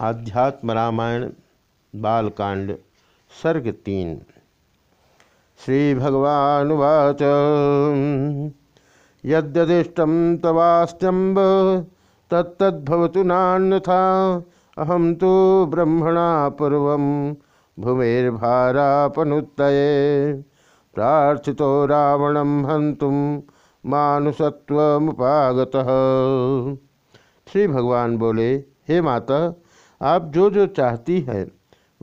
आध्यात्म रामायण, बालकांड, सर्ग तीन। श्री भगवानुवाच यद्यदिष्टं तवास्त्यम्ब, तत्तद्भवतु नान्यथा। अहम तो ब्रह्मणा पूर्व भूमिर्भारापनुत प्राथि रावण हन्तुं मानुषत्वमुपागतः। श्री भगवान बोले, हे माता आप जो जो चाहती हैं,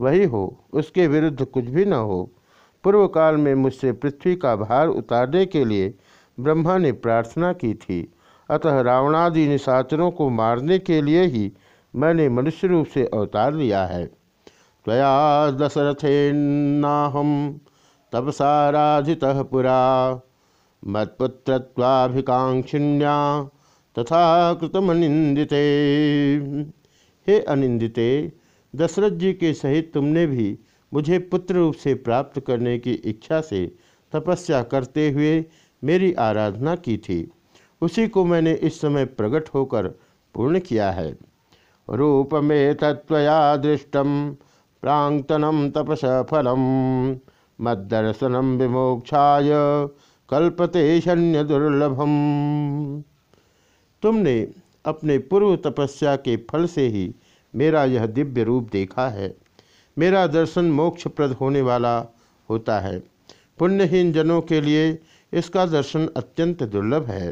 वही हो, उसके विरुद्ध कुछ भी न हो। पूर्व काल में मुझसे पृथ्वी का भार उतारने के लिए ब्रह्मा ने प्रार्थना की थी। अतः रावणादि निशाचरों को मारने के लिए ही मैंने मनुष्य रूप से अवतार लिया है। त्वया दशरथेन्नाहम तपसाराधितः पुरा। मत्पुत्रत्वाभिकांक्षिण्या तथा कृतमनिंदिते हे अनिंदिते, दशरथ जी के सहित तुमने भी मुझे पुत्र रूप से प्राप्त करने की इच्छा से तपस्या करते हुए मेरी आराधना की थी। उसी को मैंने इस समय प्रकट होकर पूर्ण किया है। रूप में तत्वया दृष्टम प्रांगतनम तपस फलम मद्दर्शनम विमोक्षाय कल्पते शन्य दुर्लभम तुमने अपने पूर्व तपस्या के फल से ही मेरा यह दिव्य रूप देखा है। मेरा दर्शन मोक्षप्रद होने वाला होता है। पुण्यहीन जनों के लिए इसका दर्शन अत्यंत दुर्लभ है।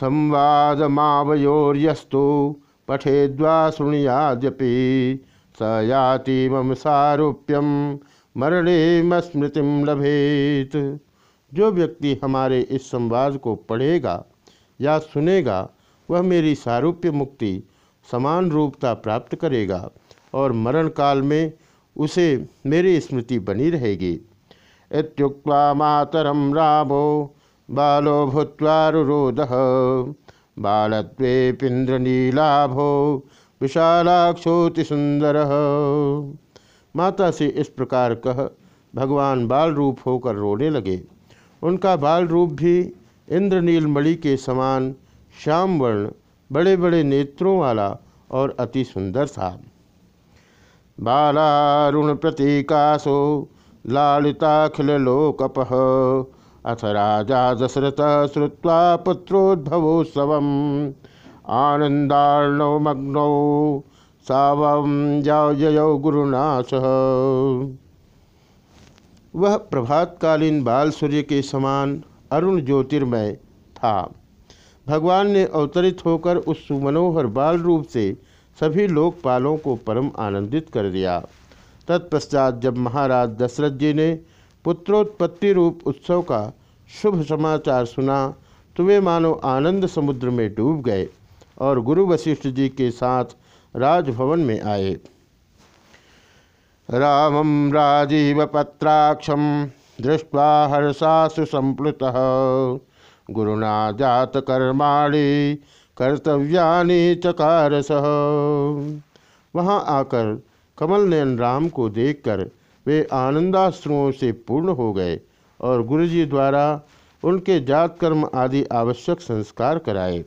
संवाद मावयोर्यस्तु पठेद्वा शुणुयाद्यपि, स याति मम सारूप्यम मरणे मस्मृतिम लभेत। जो व्यक्ति हमारे इस संवाद को पढ़ेगा या सुनेगा, वह मेरी सारूप्य मुक्ति, समान रूपता प्राप्त करेगा और मरण काल में उसे मेरी स्मृति बनी रहेगी। इत्युक्त्वा मातरम रामो, बालो भूत्वारुरोध बालत्वेपिंद्रनीलाभो विशालाक्षोति सुंदर माता से इस प्रकार कह भगवान बाल रूप होकर रोने लगे। उनका बाल रूप भी इंद्रनील मणि के समान श्याम वर्ण बड़े बड़े नेत्रों वाला और अति सुंदर था बालारुण प्रतीकासो, लालिताखिल लोकपह, अथ राजा दशरथ श्रुवा पुत्रोद्भवोत्सव आनंदाणव मग्नौ सावम जय गुरुनाश वह प्रभातकालीन बाल सूर्य के समान अरुण ज्योतिर्मय था। भगवान ने अवतरित होकर उस सुमनोहर बाल रूप से सभी लोकपालों को परम आनंदित कर दिया। तत्पश्चात जब महाराज दशरथ जी ने पुत्रोत्पत्ति रूप उत्सव का शुभ समाचार सुना तो वे मानो आनंद समुद्र में डूब गए और गुरु वशिष्ठ जी के साथ राजभवन में आए। रामम राजीव पत्राक्षम दृष्ट्वा हर्षासु संप्लुत। गुरुना जात कर्माणी, कर्तव्यानि चकार सह वहाँ आकर कमल नयन राम को देखकर वे आनंदाश्रुओं से पूर्ण हो गए और गुरुजी द्वारा उनके जात कर्म आदि आवश्यक संस्कार कराए।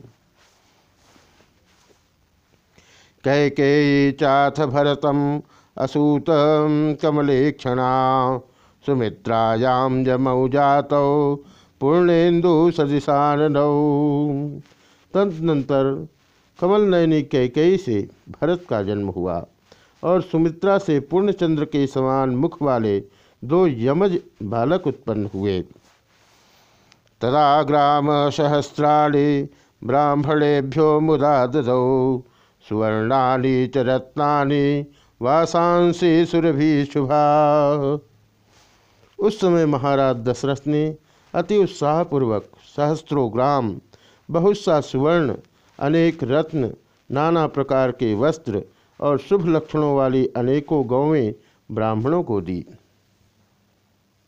कह के चाथ भरतम असूत कमलेक्षणा सुमित्रायाम जमऊ जातौ पूर्णेन्दु सदिशानौ तदनंतर कमल नयनी कैकई से भरत का जन्म हुआ और सुमित्रा से पूर्णचंद्र के समान मुख वाले दो यमज बालक उत्पन्न हुए। तदा ग्राम सहस्राणी ब्राह्मणेभ्यो मुदा ददौ सुवर्णानि च रत्नानि, वासांसी सुरभि शुभा। उस समय महाराज दशरथ ने अति उत्साहपूर्वक सहस्त्रों ग्राम बहुत सा सुवर्ण, अनेक रत्न, नाना प्रकार के वस्त्र और शुभ लक्षणों वाली अनेकों गौवें ब्राह्मणों को दी।